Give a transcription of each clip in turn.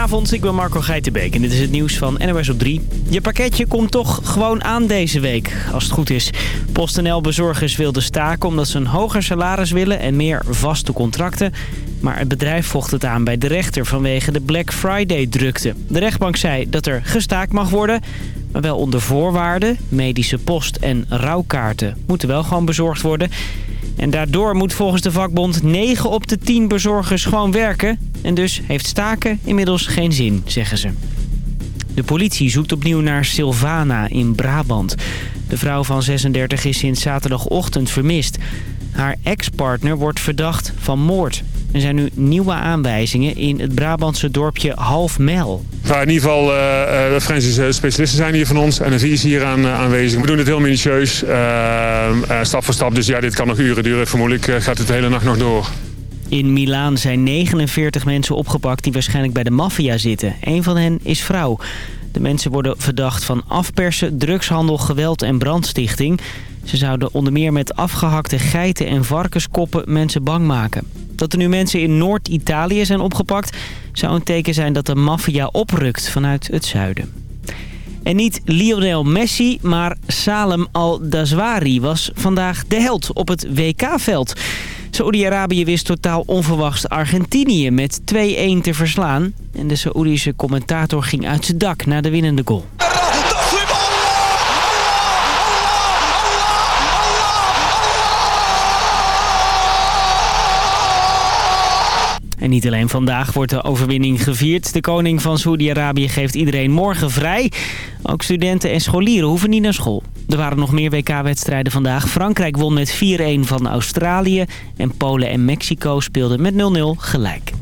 Goedenavond, ik ben Marco Geitenbeek en dit is het nieuws van NOS op 3. Je pakketje komt toch gewoon aan deze week, als het goed is. PostNL-bezorgers wilden staken omdat ze een hoger salaris willen en meer vaste contracten. Maar het bedrijf vocht het aan bij de rechter vanwege de Black Friday-drukte. De rechtbank zei dat er gestaakt mag worden, maar wel onder voorwaarden. Medische post en rouwkaarten moeten wel gewoon bezorgd worden... En daardoor moet volgens de vakbond 9 op de 10 bezorgers gewoon werken. En dus heeft staken inmiddels geen zin, zeggen ze. De politie zoekt opnieuw naar Silvana in Brabant. De vrouw van 36 is sinds zaterdagochtend vermist. Haar ex-partner wordt verdacht van moord. Er zijn nu nieuwe aanwijzingen in het Brabantse dorpje Halfmel. Nou, in ieder geval, uh, de forensische specialisten zijn hier van ons en vier is hier aan, uh, aanwezig. We doen het heel minutieus, stap voor stap. Dus ja, dit kan nog uren duren. Vermoedelijk gaat het de hele nacht nog door. In Milaan zijn 49 mensen opgepakt die waarschijnlijk bij de maffia zitten. Een van hen is vrouw. De mensen worden verdacht van afpersen, drugshandel, geweld en brandstichting. Ze zouden onder meer met afgehakte geiten en varkenskoppen mensen bang maken. Dat er nu mensen in Noord-Italië zijn opgepakt... zou een teken zijn dat de maffia oprukt vanuit het zuiden. En niet Lionel Messi, maar Salem Al-Dazwari was vandaag de held op het WK-veld. Saoedi-Arabië wist totaal onverwachts Argentinië met 2-1 te verslaan. En de Saoedische commentator ging uit zijn dak na de winnende goal. En niet alleen vandaag wordt de overwinning gevierd. De koning van Saoedi-Arabië geeft iedereen morgen vrij. Ook studenten en scholieren hoeven niet naar school. Er waren nog meer WK-wedstrijden vandaag. Frankrijk won met 4-1 van Australië. En Polen en Mexico speelden met 0-0 gelijk.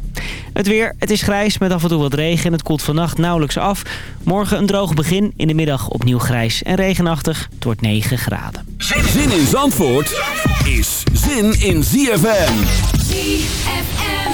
Het weer, het is grijs met af en toe wat regen en het koelt vannacht nauwelijks af. Morgen een droog begin, in de middag opnieuw grijs en regenachtig. Het wordt 9 graden. Zin in Zandvoort is zin in ZFM.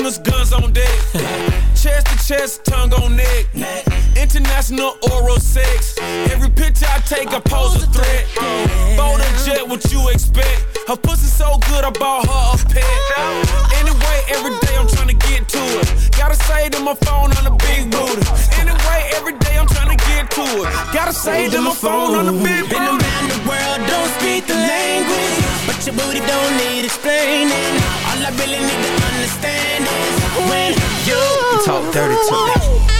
Arenas, guns on deck. chest to chest, tongue on neck. International oral sex. Every picture I take, I pose a threat. Bold and jet, what you expect? Her pussy so good, I bought her a pet. Anyway, every day I'm trying to get to it. Gotta say to my phone on the big booty. It. Gotta say to my phone on the big booty. Been around the world, don't speak the language. But your booty don't need explaining. All I really need to understand is when you, you talk dirty to me.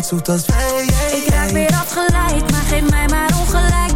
bent zoet als wij. Ik raak weer afgeleid, maar geef mij maar ongelijk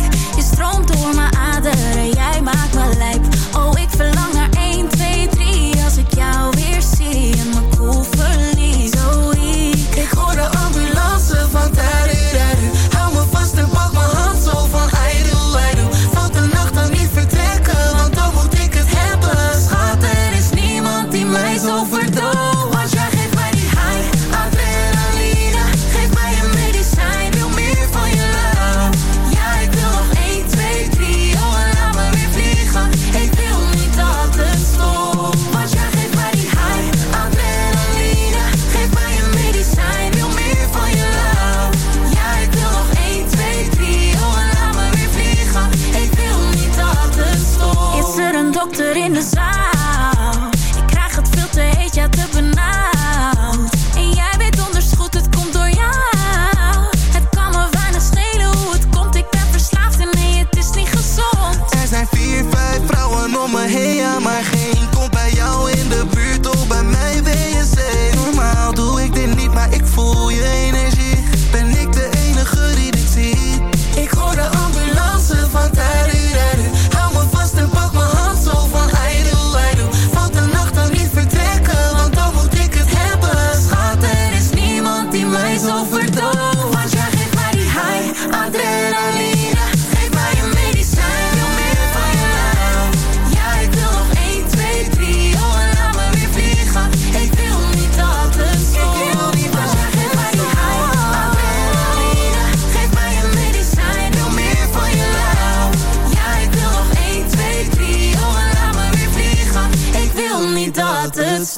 You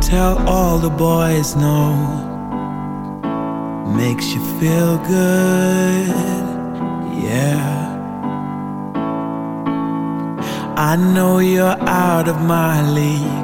tell all the boys no, makes you feel good, yeah. I know you're out of my league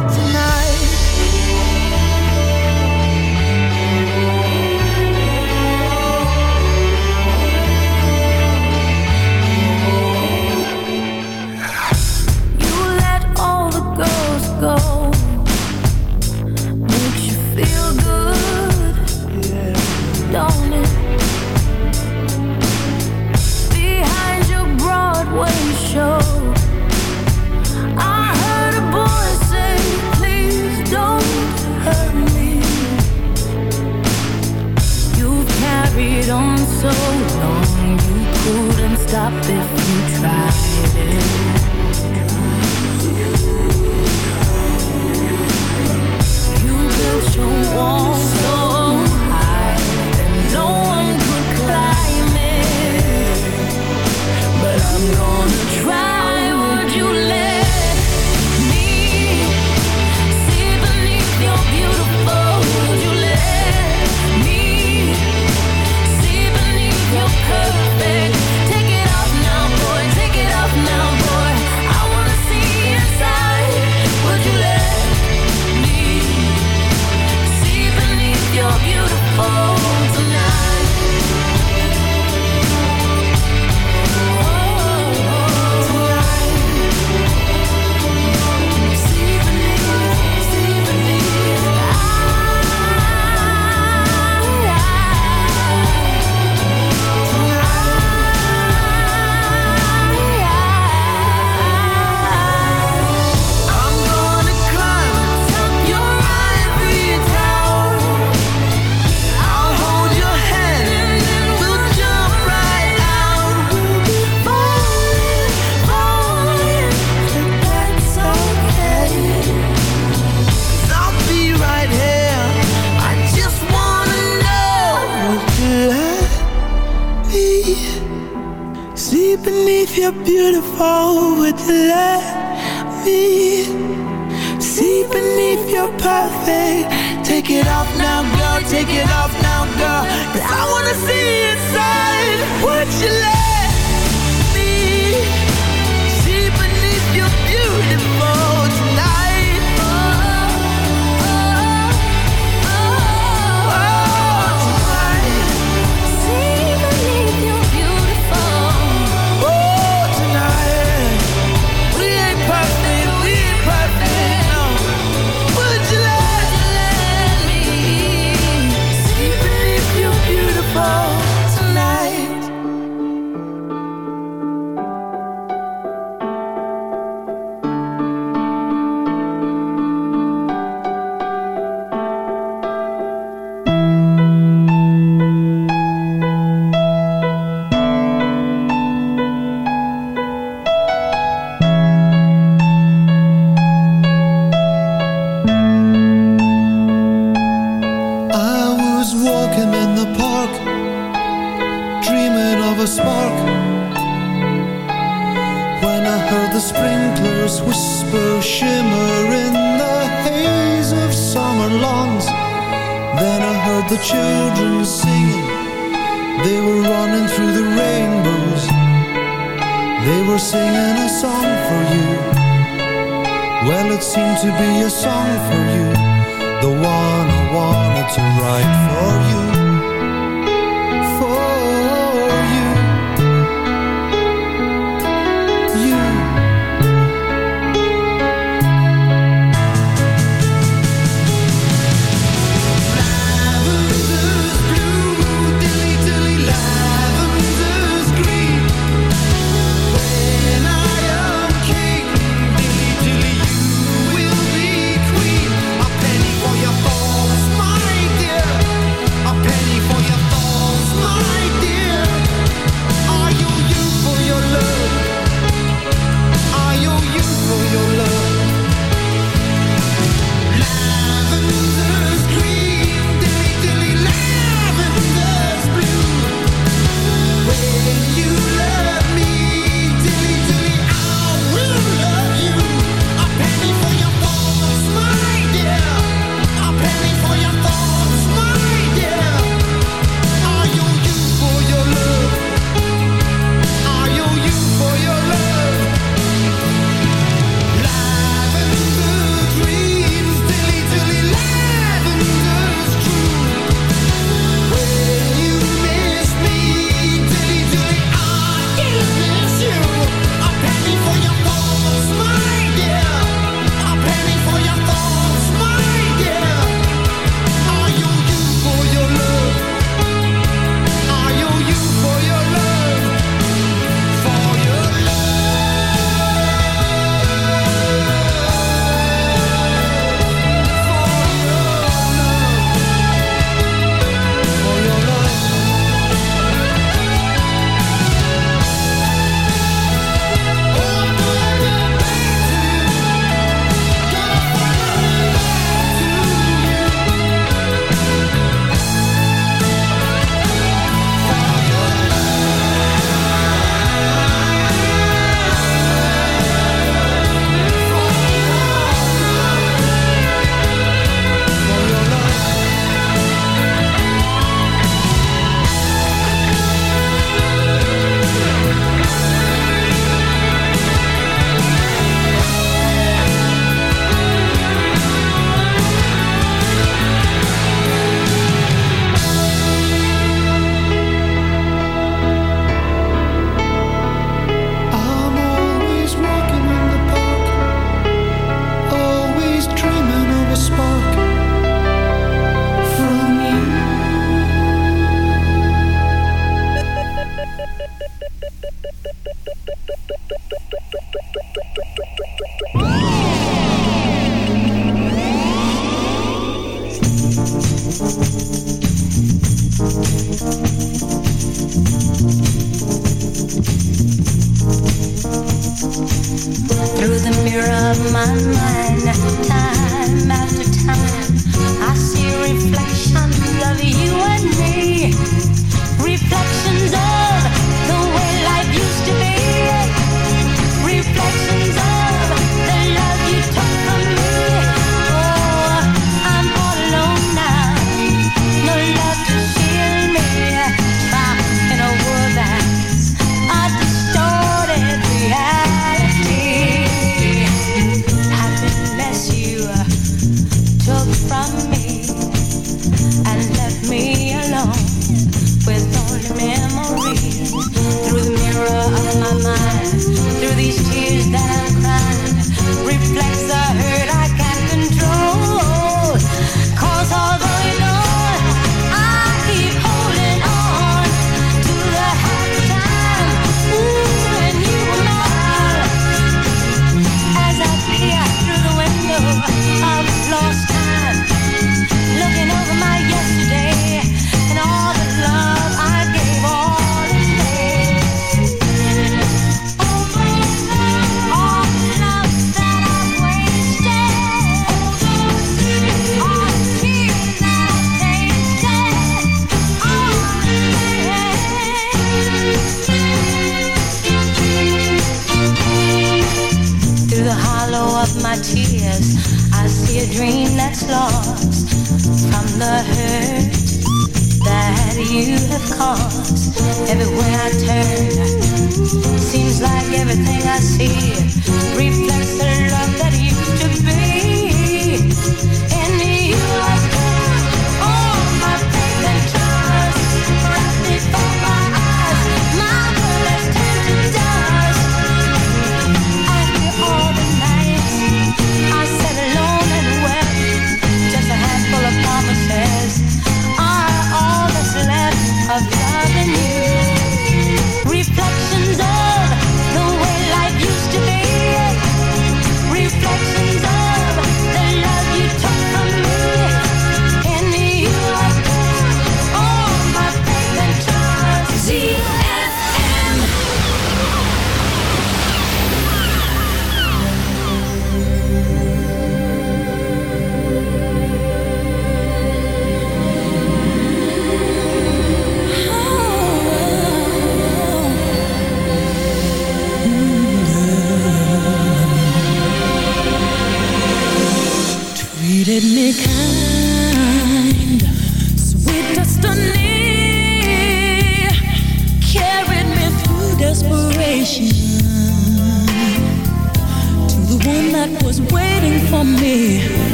I wanna see inside what you love.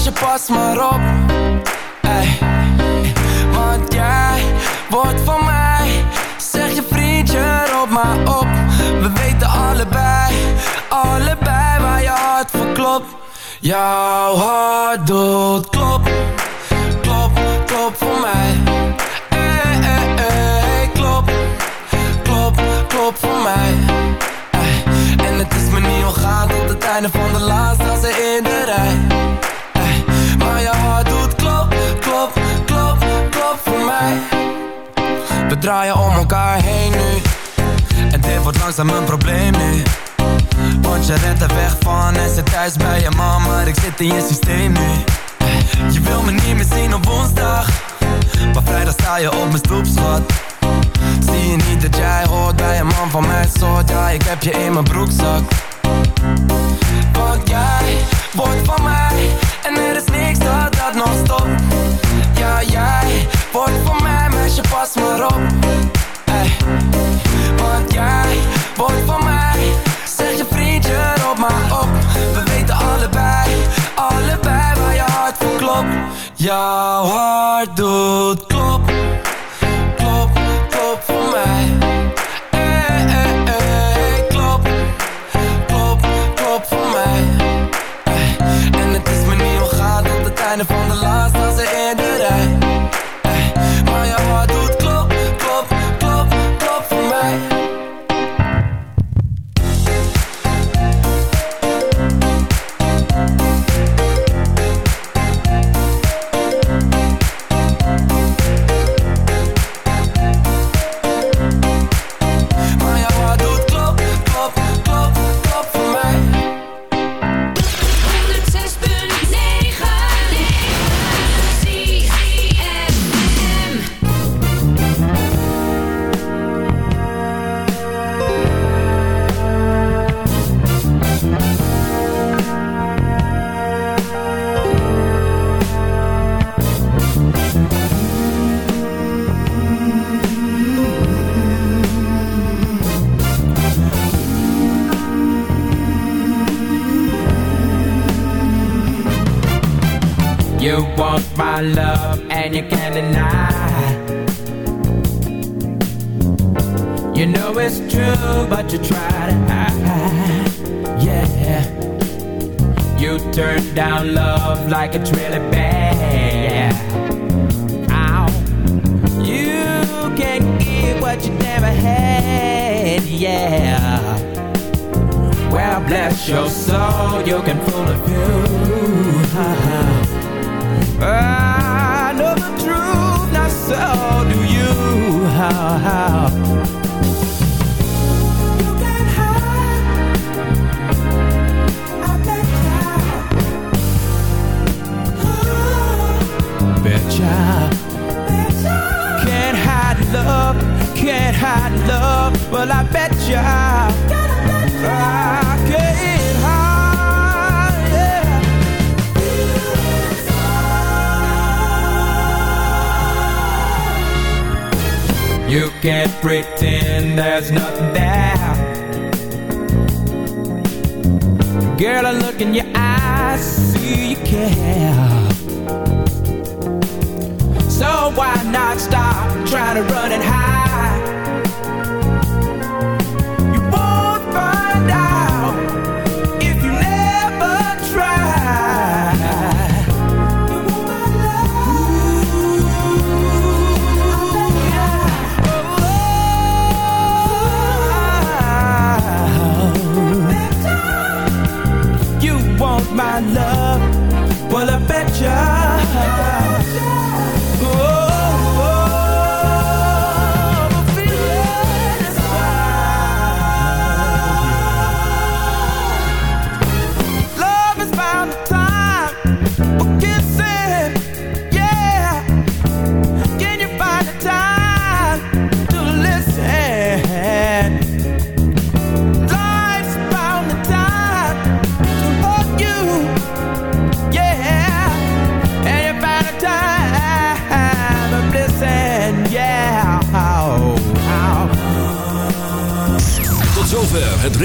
Meisje, pas maar op. Want jij wordt van mij Zeg je vriendje, roep maar op. We weten allebei, allebei waar je hart voor klopt. Jouw hart doet klop, klop, klop voor mij. Ey, ey, ey, klop, klop, klop voor mij. En het is me niet ongaan tot het einde van de laatste in de rij je hart doet klop, klop, klop, klop voor mij. We draaien om elkaar heen nu. En dit wordt langzaam een probleem nu. Want je rent er weg van en zit thuis bij je man Maar ik zit in je systeem nu. Je wil me niet meer zien op woensdag. Maar vrijdag sta je op mijn stoep, schat. Zie je niet dat jij hoort bij een man van mijn soort? Ja, ik heb je in mijn broekzak. Want jij wordt van mij En er is niks dat dat nog stopt. Ja, jij wordt van mij Meisje, pas maar op. Want jij wordt van mij Zeg je vriendje, roep maar op. We weten allebei, allebei waar je hart voor klopt. Jouw hart doet klop, child. Can't hide love, can't hide love. Well, I bet ya. I can't hide. Yeah. You can't pretend there's nothing there. Girl, I look in your eyes, see you care. So why not stop try to run and hide?